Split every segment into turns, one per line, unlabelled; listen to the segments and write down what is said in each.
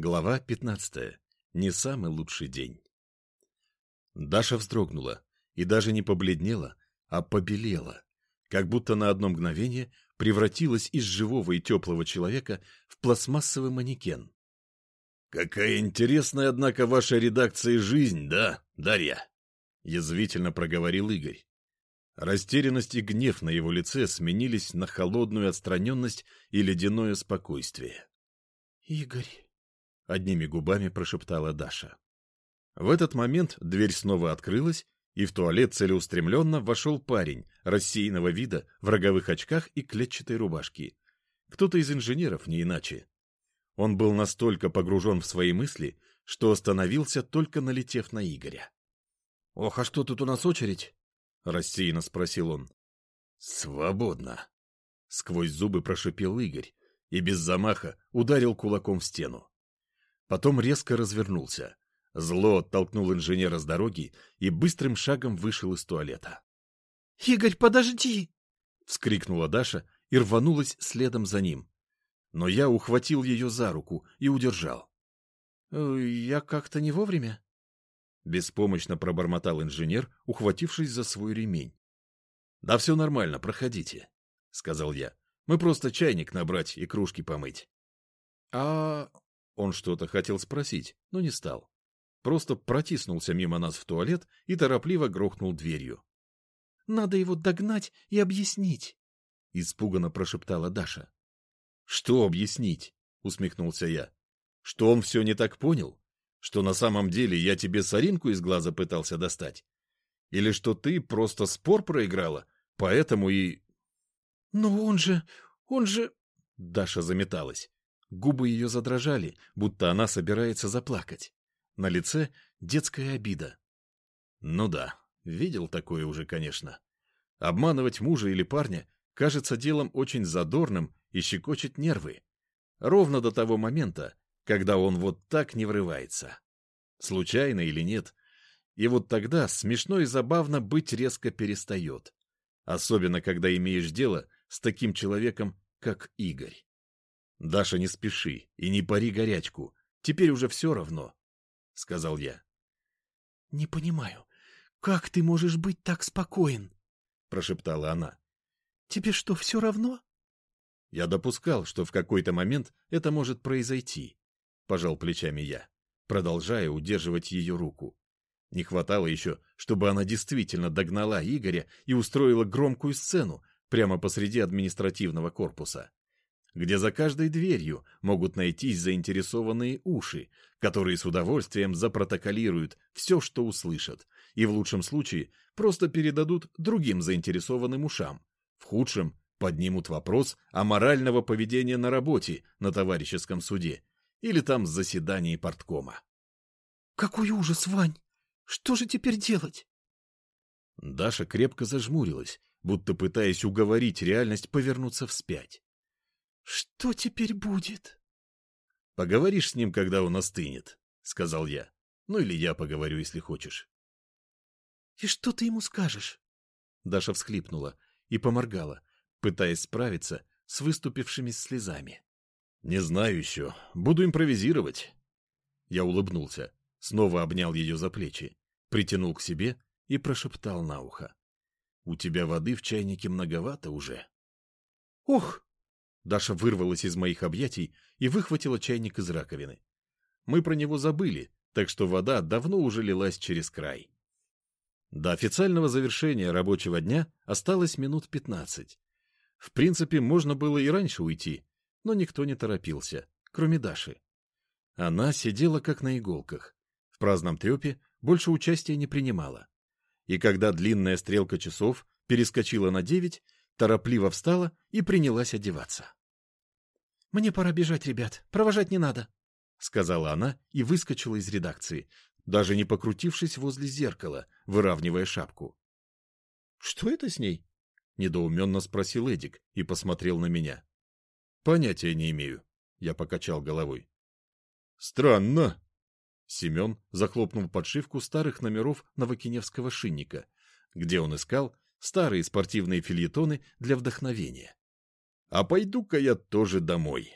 Глава 15. Не самый лучший день. Даша вздрогнула и даже не побледнела, а побелела, как будто на одно мгновение превратилась из живого и теплого человека в пластмассовый манекен. «Какая интересная, однако, ваша редакция и жизнь, да, Дарья?» — язвительно проговорил Игорь. Растерянность и гнев на его лице сменились на холодную отстраненность и ледяное спокойствие.
«Игорь...»
— одними губами прошептала Даша. В этот момент дверь снова открылась, и в туалет целеустремленно вошел парень, рассеянного вида, в роговых очках и клетчатой рубашке. Кто-то из инженеров, не иначе. Он был настолько погружен в свои мысли, что остановился, только налетев на Игоря.
— Ох, а что тут у нас очередь?
— рассеянно спросил он. — Свободно! — сквозь зубы прошипел Игорь и без замаха ударил кулаком в стену. Потом резко развернулся. Зло оттолкнул инженера с дороги и быстрым шагом вышел из туалета.
— Игорь, подожди!
— вскрикнула Даша и рванулась следом за ним. Но я ухватил ее за руку и удержал.
«Э, — Я как-то не вовремя?
Беспомощно пробормотал инженер, ухватившись за свой ремень. — Да все нормально, проходите, — сказал я. — Мы просто чайник набрать и кружки помыть.
— А...
Он что-то хотел спросить, но не стал. Просто протиснулся мимо нас в туалет и торопливо грохнул дверью.
— Надо его догнать и объяснить, —
испуганно прошептала Даша. — Что объяснить? — усмехнулся я. — Что он все не так понял? Что на самом деле я тебе соринку из глаза пытался достать? Или что ты просто спор проиграла, поэтому и...
— Но он же... он же...
Даша заметалась. Губы ее задрожали, будто она собирается заплакать. На лице детская обида. Ну да, видел такое уже, конечно. Обманывать мужа или парня кажется делом очень задорным и щекочет нервы. Ровно до того момента, когда он вот так не врывается. Случайно или нет. И вот тогда смешно и забавно быть резко перестает. Особенно, когда имеешь дело с таким человеком, как Игорь. Даша, не спеши и не пари горячку. Теперь уже все равно, — сказал я.
— Не понимаю, как ты можешь быть так спокоен? — прошептала она. — Тебе что, все равно?
Я допускал, что в какой-то момент это может произойти, пожал плечами я, продолжая удерживать ее руку. Не хватало еще, чтобы она действительно догнала Игоря и устроила громкую сцену прямо посреди административного корпуса, где за каждой дверью могут найтись заинтересованные уши, которые с удовольствием запротоколируют все, что услышат, и в лучшем случае просто передадут другим заинтересованным ушам, в худшем поднимут вопрос о морального поведения на работе на товарищеском суде или там заседании порткома.
— Какой ужас, Вань! Что же теперь делать?
Даша крепко зажмурилась, будто пытаясь уговорить реальность повернуться вспять.
— Что теперь будет?
— Поговоришь с ним, когда он остынет, — сказал я. Ну или я поговорю, если хочешь.
— И что ты ему скажешь?
Даша всхлипнула и поморгала, пытаясь справиться с выступившими слезами. «Не знаю еще. Буду импровизировать». Я улыбнулся, снова обнял ее за плечи, притянул к себе и прошептал на ухо. «У тебя воды в чайнике многовато уже».
«Ох!»
Даша вырвалась из моих объятий и выхватила чайник из раковины. Мы про него забыли, так что вода давно уже лилась через край. До официального завершения рабочего дня осталось минут пятнадцать. В принципе, можно было и раньше уйти, но никто не торопился, кроме Даши. Она сидела как на иголках. В праздном трепе больше участия не принимала. И когда длинная стрелка часов перескочила на девять, торопливо встала и принялась одеваться.
— Мне пора бежать, ребят, провожать не надо, —
сказала она и выскочила из редакции, даже не покрутившись возле зеркала, выравнивая шапку. — Что это с ней? — недоуменно спросил Эдик и посмотрел на меня. Понятия не имею. Я покачал головой. Странно. Семен захлопнул подшивку старых номеров Новокиневского шинника, где он искал старые спортивные фильетоны для вдохновения. А пойду-ка я тоже домой.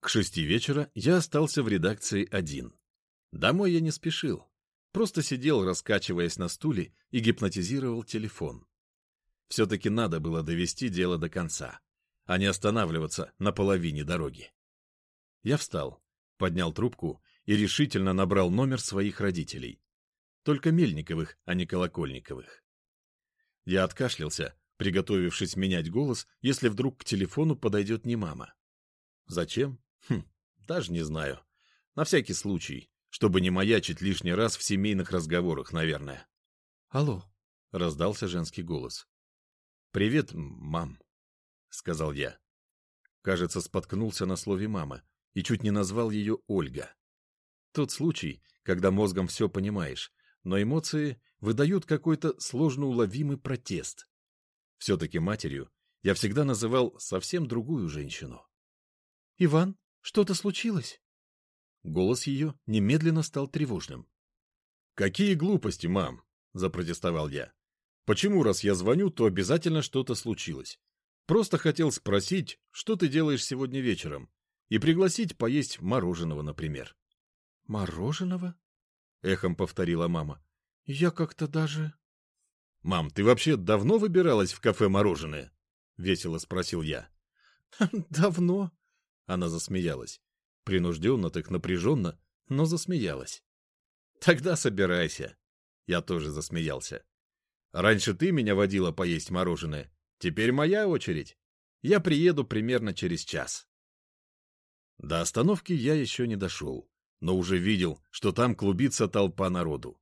К шести вечера я остался в редакции один. Домой я не спешил. Просто сидел, раскачиваясь на стуле, и гипнотизировал телефон. Все-таки надо было довести дело до конца, а не останавливаться на половине дороги. Я встал, поднял трубку и решительно набрал номер своих родителей. Только Мельниковых, а не Колокольниковых. Я откашлялся, приготовившись менять голос, если вдруг к телефону подойдет не мама. Зачем? Хм, даже не знаю. На всякий случай, чтобы не маячить лишний раз в семейных разговорах, наверное.
«Алло», —
раздался женский голос. «Привет, мам», — сказал я. Кажется, споткнулся на слове «мама» и чуть не назвал ее Ольга. Тот случай, когда мозгом все понимаешь, но эмоции выдают какой-то сложно уловимый протест. Все-таки матерью я всегда называл совсем другую женщину.
«Иван, что-то случилось?»
Голос ее немедленно стал тревожным. «Какие глупости, мам!» — запротестовал я. «Почему, раз я звоню, то обязательно что-то случилось? Просто хотел спросить, что ты делаешь сегодня вечером, и пригласить поесть мороженого, например».
«Мороженого?»
— эхом повторила мама.
«Я как-то даже...»
«Мам, ты вообще давно выбиралась в кафе мороженое?» — весело спросил я.
«Давно?»
— она засмеялась. Принужденно, так напряженно, но засмеялась. «Тогда собирайся». Я тоже засмеялся. «Раньше ты меня водила поесть мороженое. Теперь моя очередь. Я приеду примерно через час». До остановки я еще не дошел, но уже видел, что там клубится толпа народу.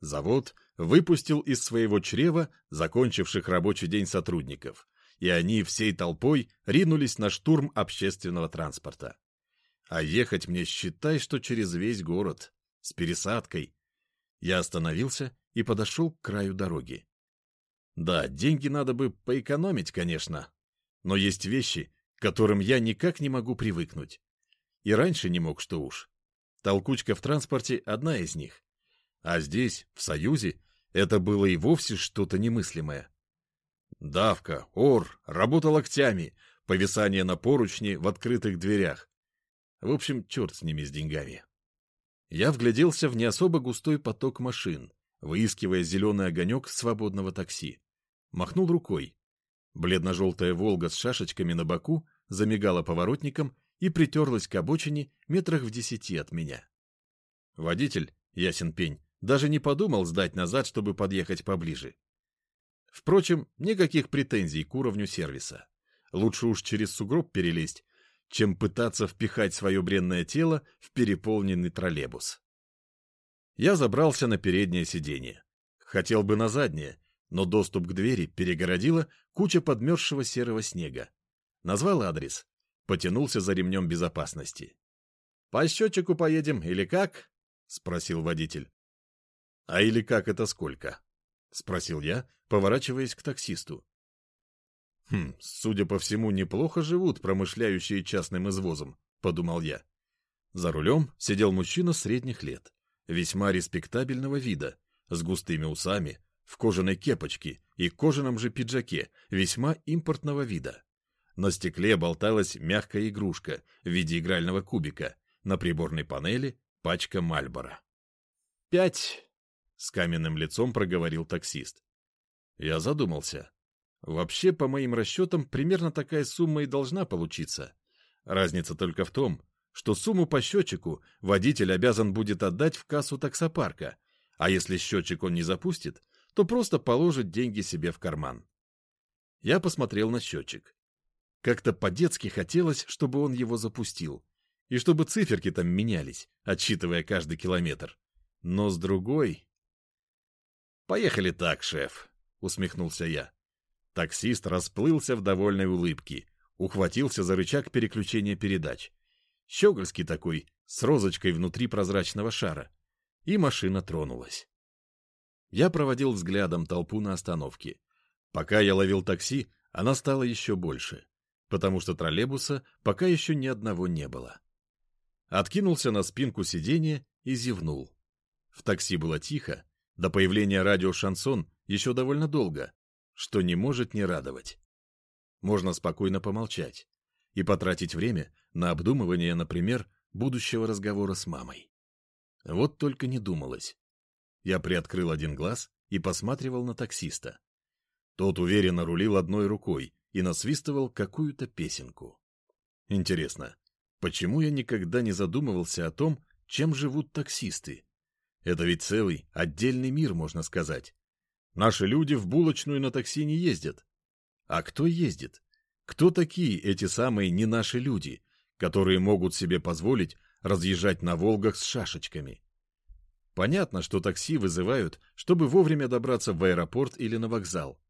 Завод выпустил из своего чрева закончивших рабочий день сотрудников, и они всей толпой ринулись на штурм общественного транспорта. А ехать мне считай, что через весь город, с пересадкой. Я остановился и подошел к краю дороги. Да, деньги надо бы поэкономить, конечно, но есть вещи, к которым я никак не могу привыкнуть. И раньше не мог, что уж. Толкучка в транспорте — одна из них. А здесь, в Союзе, это было и вовсе что-то немыслимое. Давка, ор, работа локтями, повисание на поручни в открытых дверях. В общем, черт с ними, с деньгами. Я вгляделся в не особо густой поток машин, выискивая зеленый огонек свободного такси. Махнул рукой. Бледно-желтая «Волга» с шашечками на боку замигала поворотником и притерлась к обочине метрах в десяти от меня. Водитель, ясен пень, даже не подумал сдать назад, чтобы подъехать поближе. Впрочем, никаких претензий к уровню сервиса. Лучше уж через сугроб перелезть, чем пытаться впихать свое бренное тело в переполненный троллейбус. Я забрался на переднее сиденье. Хотел бы на заднее, но доступ к двери перегородила куча подмерзшего серого снега. Назвал адрес, потянулся за ремнем безопасности. — По счетчику поедем или как? — спросил водитель. — А или как это сколько? — спросил я, поворачиваясь к таксисту. «Хм, судя по всему, неплохо живут промышляющие частным извозом», — подумал я. За рулем сидел мужчина средних лет, весьма респектабельного вида, с густыми усами, в кожаной кепочке и кожаном же пиджаке, весьма импортного вида. На стекле болталась мягкая игрушка в виде игрального кубика, на приборной панели пачка Мальбора. «Пять!» — с каменным лицом проговорил таксист. Я задумался. Вообще, по моим расчетам, примерно такая сумма и должна получиться. Разница только в том, что сумму по счетчику водитель обязан будет отдать в кассу таксопарка, а если счетчик он не запустит, то просто положит деньги себе в карман. Я посмотрел на счетчик. Как-то по-детски хотелось, чтобы он его запустил, и чтобы циферки там менялись, отсчитывая каждый километр. Но с другой... «Поехали так, шеф», — усмехнулся я. Таксист расплылся в довольной улыбке, ухватился за рычаг переключения передач. Щегольский такой, с розочкой внутри прозрачного шара. И машина тронулась. Я проводил взглядом толпу на остановке. Пока я ловил такси, она стала еще больше, потому что троллейбуса пока еще ни одного не было. Откинулся на спинку сиденья и зевнул. В такси было тихо, до появления радио «Шансон» еще довольно долго, что не может не радовать. Можно спокойно помолчать. и потратить время на обдумывание, например, будущего разговора с мамой. Вот только не думалось. Я приоткрыл один глаз и посматривал на таксиста. Тот уверенно рулил одной рукой и насвистывал какую-то песенку. Интересно, почему я никогда не задумывался о том, чем живут таксисты? Это ведь целый отдельный мир, можно сказать. Наши люди в булочную на такси не ездят. А кто ездит? Кто такие эти самые не наши люди, которые могут себе позволить разъезжать на «Волгах» с шашечками? Понятно, что такси вызывают, чтобы вовремя добраться в аэропорт или на вокзал.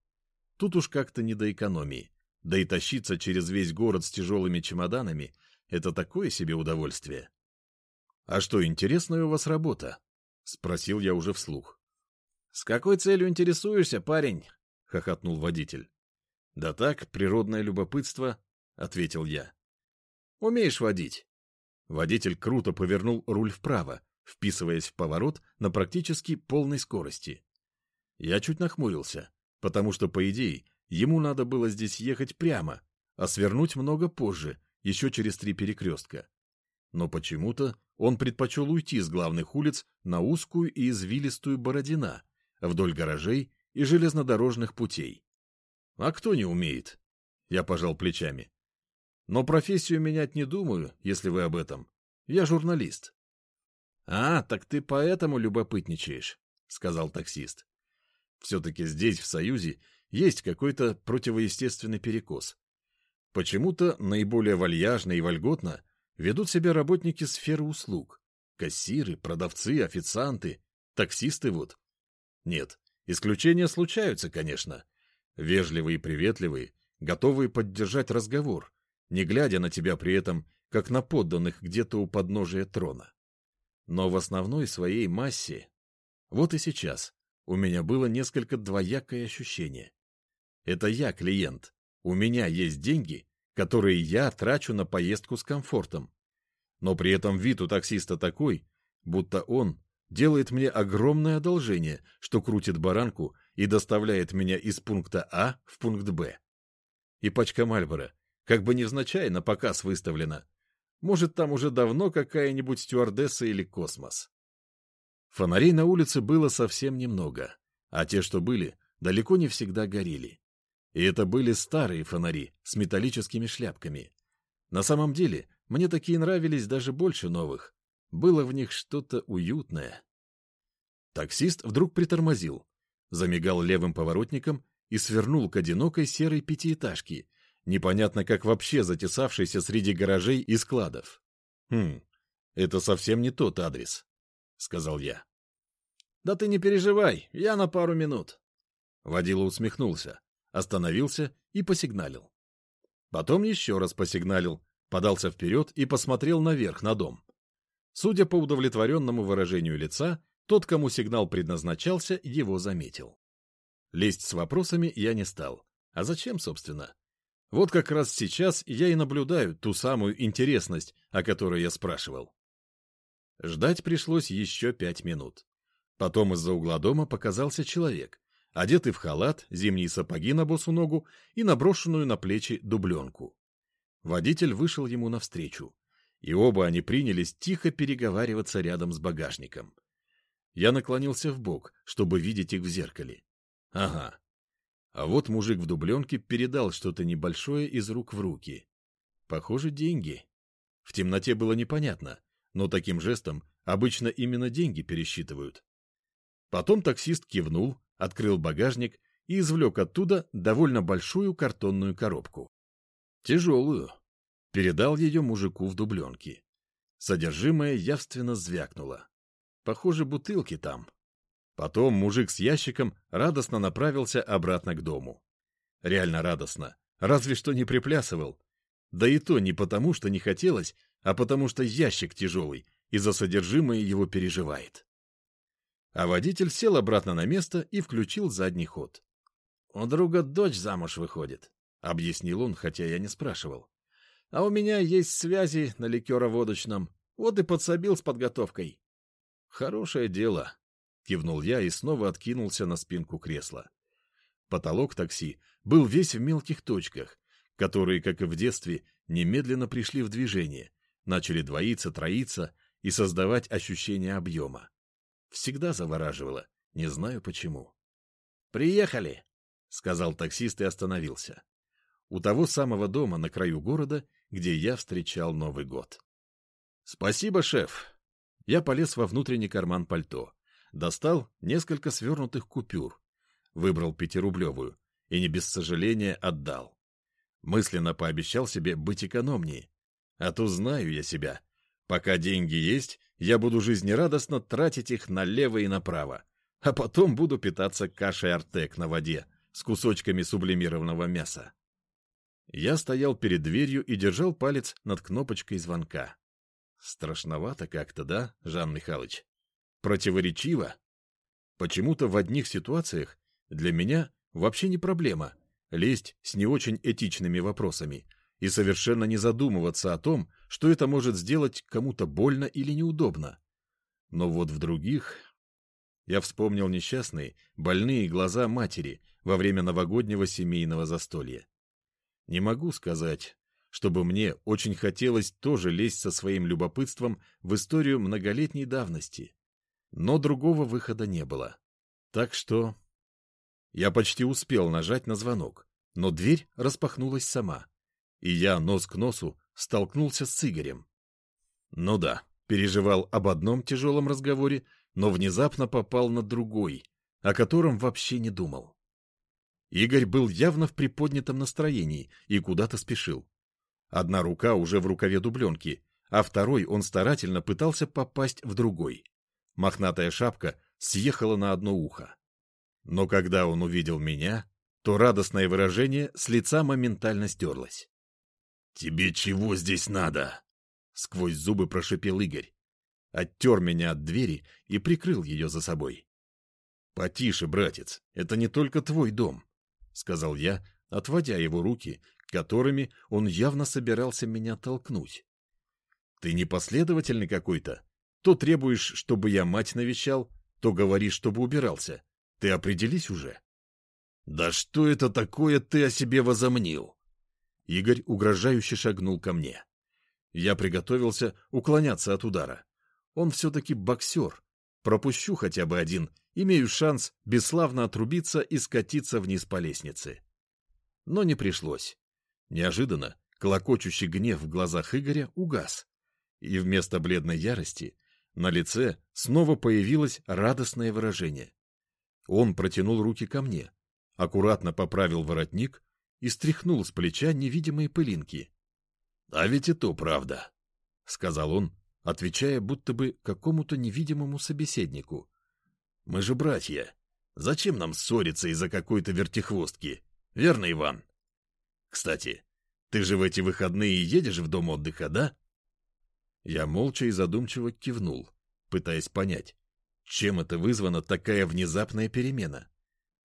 Тут уж как-то не до экономии. Да и тащиться через весь город с тяжелыми чемоданами — это такое себе удовольствие. — А что, интересная у вас работа? — спросил я уже вслух. — С какой целью интересуешься, парень? — хохотнул водитель. — Да так, природное любопытство, — ответил я. — Умеешь водить? Водитель круто повернул руль вправо, вписываясь в поворот на практически полной скорости. Я чуть нахмурился, потому что, по идее, ему надо было здесь ехать прямо, а свернуть много позже, еще через три перекрестка. Но почему-то он предпочел уйти с главных улиц на узкую и извилистую Бородина, вдоль гаражей и железнодорожных путей. А кто не умеет? Я пожал плечами. Но профессию менять не думаю, если вы об этом. Я журналист. «А, так ты поэтому любопытничаешь», — сказал таксист. Все-таки здесь, в Союзе, есть какой-то противоестественный перекос. Почему-то наиболее вальяжно и вольготно ведут себя работники сферы услуг. Кассиры, продавцы, официанты, таксисты вот. Нет, исключения случаются, конечно. Вежливые и приветливые, готовые поддержать разговор, не глядя на тебя при этом, как на подданных где-то у подножия трона. Но в основной своей массе... Вот и сейчас у меня было несколько двоякое ощущение. Это я клиент. У меня есть деньги, которые я трачу на поездку с комфортом. Но при этом вид у таксиста такой, будто он делает мне огромное одолжение, что крутит баранку и доставляет меня из пункта А в пункт Б. И пачка Мальбора, как бы невзначай, на показ выставлена, может, там уже давно какая-нибудь стюардесса или космос. Фонарей на улице было совсем немного, а те, что были, далеко не всегда горели. И это были старые фонари с металлическими шляпками. На самом деле, мне такие нравились даже больше новых. Было в них что-то уютное. Таксист вдруг притормозил, замигал левым поворотником и свернул к одинокой серой пятиэтажке, непонятно как вообще затесавшийся среди гаражей и складов. «Хм, это совсем не тот адрес», — сказал я. «Да ты не переживай, я на пару минут». Водила усмехнулся, остановился и посигналил. Потом еще раз посигналил, подался вперед и посмотрел наверх на дом. Судя по удовлетворенному выражению лица, тот, кому сигнал предназначался, его заметил. Лезть с вопросами я не стал. А зачем, собственно? Вот как раз сейчас я и наблюдаю ту самую интересность, о которой я спрашивал. Ждать пришлось еще пять минут. Потом из-за угла дома показался человек, одетый в халат, зимние сапоги на босу ногу и наброшенную на плечи дубленку. Водитель вышел ему навстречу, и оба они принялись тихо переговариваться рядом с багажником. Я наклонился в бок, чтобы видеть их в зеркале. Ага, а вот мужик в дубленке передал что-то небольшое из рук в руки. Похоже, деньги. В темноте было непонятно, но таким жестом обычно именно деньги пересчитывают. Потом таксист кивнул, открыл багажник и извлек оттуда довольно большую картонную коробку. Тяжелую. Передал ее мужику в дубленке. Содержимое явственно звякнуло. Похоже, бутылки там. Потом мужик с ящиком радостно направился обратно к дому. Реально радостно, разве что не приплясывал. Да и то не потому, что не хотелось, а потому что ящик тяжелый, и за содержимое его переживает. А водитель сел обратно на место и включил задний ход. «У друга дочь замуж выходит», — объяснил он, хотя я не спрашивал. «А у меня есть связи на ликероводочном, вот и подсобил с подготовкой». «Хорошее дело», — кивнул я и снова откинулся на спинку кресла. Потолок такси был весь в мелких точках, которые, как и в детстве, немедленно пришли в движение, начали двоиться, троиться и создавать ощущение объема. Всегда завораживало, не знаю почему. «Приехали!» — сказал таксист и остановился. У того самого дома на краю города, где я встречал Новый год. «Спасибо, шеф!» Я полез во внутренний карман пальто, достал несколько свернутых купюр, выбрал пятирублевую и не без сожаления отдал. Мысленно пообещал себе быть экономнее, а то знаю я себя. Пока деньги есть, я буду жизнерадостно тратить их налево и направо, а потом буду питаться кашей артек на воде с кусочками сублимированного мяса. Я стоял перед дверью и держал палец над кнопочкой звонка. Страшновато как-то, да, Жан Михайлович? Противоречиво? Почему-то в одних ситуациях для меня вообще не проблема лезть с не очень этичными вопросами и совершенно не задумываться о том, что это может сделать кому-то больно или неудобно. Но вот в других... Я вспомнил несчастные, больные глаза матери во время новогоднего семейного застолья. Не могу сказать, чтобы мне очень хотелось тоже лезть со своим любопытством в историю многолетней давности. Но другого выхода не было. Так что... Я почти успел нажать на звонок, но дверь распахнулась сама, и я нос к носу столкнулся с Игорем. Ну да, переживал об одном тяжелом разговоре, но внезапно попал на другой, о котором вообще не думал. Игорь был явно в приподнятом настроении и куда-то спешил. Одна рука уже в рукаве дубленки, а второй он старательно пытался попасть в другой. Мохнатая шапка съехала на одно ухо. Но когда он увидел меня, то радостное выражение с лица моментально стерлось. «Тебе чего здесь надо?» — сквозь зубы прошипел Игорь. Оттер меня от двери и прикрыл ее за собой. «Потише, братец, это не только твой дом», — сказал я, отводя его руки, которыми он явно собирался меня толкнуть. «Ты непоследовательный какой-то. То требуешь, чтобы я мать навещал, то говоришь, чтобы убирался. Ты определись уже». «Да что это такое ты о себе возомнил?» Игорь угрожающе шагнул ко мне. Я приготовился уклоняться от удара. Он все-таки боксер. Пропущу хотя бы один, имею шанс бесславно отрубиться и скатиться вниз по лестнице. Но не пришлось. Неожиданно клокочущий гнев в глазах Игоря угас, и вместо бледной ярости на лице снова появилось радостное выражение. Он протянул руки ко мне, аккуратно поправил воротник и стряхнул с плеча невидимые пылинки. — А ведь и то правда, — сказал он, отвечая будто бы какому-то невидимому собеседнику. — Мы же братья. Зачем нам ссориться из-за какой-то вертихвостки? Верно, Иван? Кстати, ты же в эти выходные едешь в дом отдыха, да? Я молча и задумчиво кивнул, пытаясь понять, чем это вызвана такая внезапная перемена.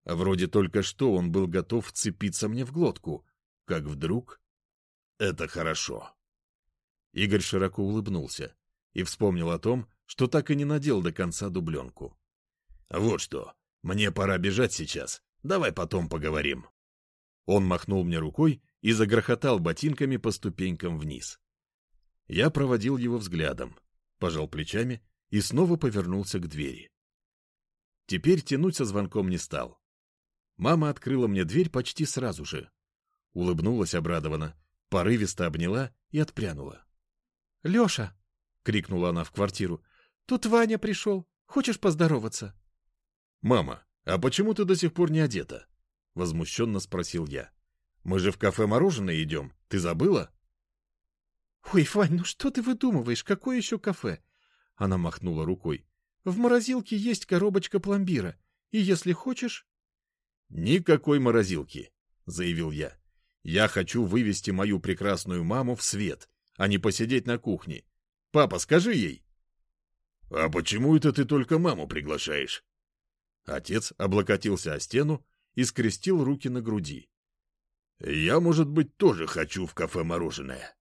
Вроде только что он был готов вцепиться мне в глотку, как вдруг... Это хорошо. Игорь широко улыбнулся и вспомнил о том, что так и не надел до конца дубленку. «Вот что, мне пора бежать сейчас, давай потом поговорим». Он махнул мне рукой и загрохотал ботинками по ступенькам вниз. Я проводил его взглядом, пожал плечами и снова повернулся к двери. Теперь тянуть со звонком не стал. Мама открыла мне дверь почти сразу же. Улыбнулась обрадованно, порывисто обняла и отпрянула. — Леша! — крикнула она в квартиру. — Тут Ваня пришел. Хочешь поздороваться? — Мама, а почему ты до сих пор не одета? — возмущенно спросил я. — Мы же в кафе мороженое идем. Ты забыла? — Ой, Вань, ну что ты выдумываешь? Какое еще кафе? Она махнула рукой. — В морозилке есть коробочка пломбира. И если хочешь... «Никакой морозилки», — заявил я. «Я хочу вывести мою прекрасную маму в свет, а не посидеть на кухне. Папа, скажи ей». «А почему это ты только маму приглашаешь?» Отец облокотился о стену и скрестил руки на груди. «Я, может быть, тоже хочу в кафе мороженое».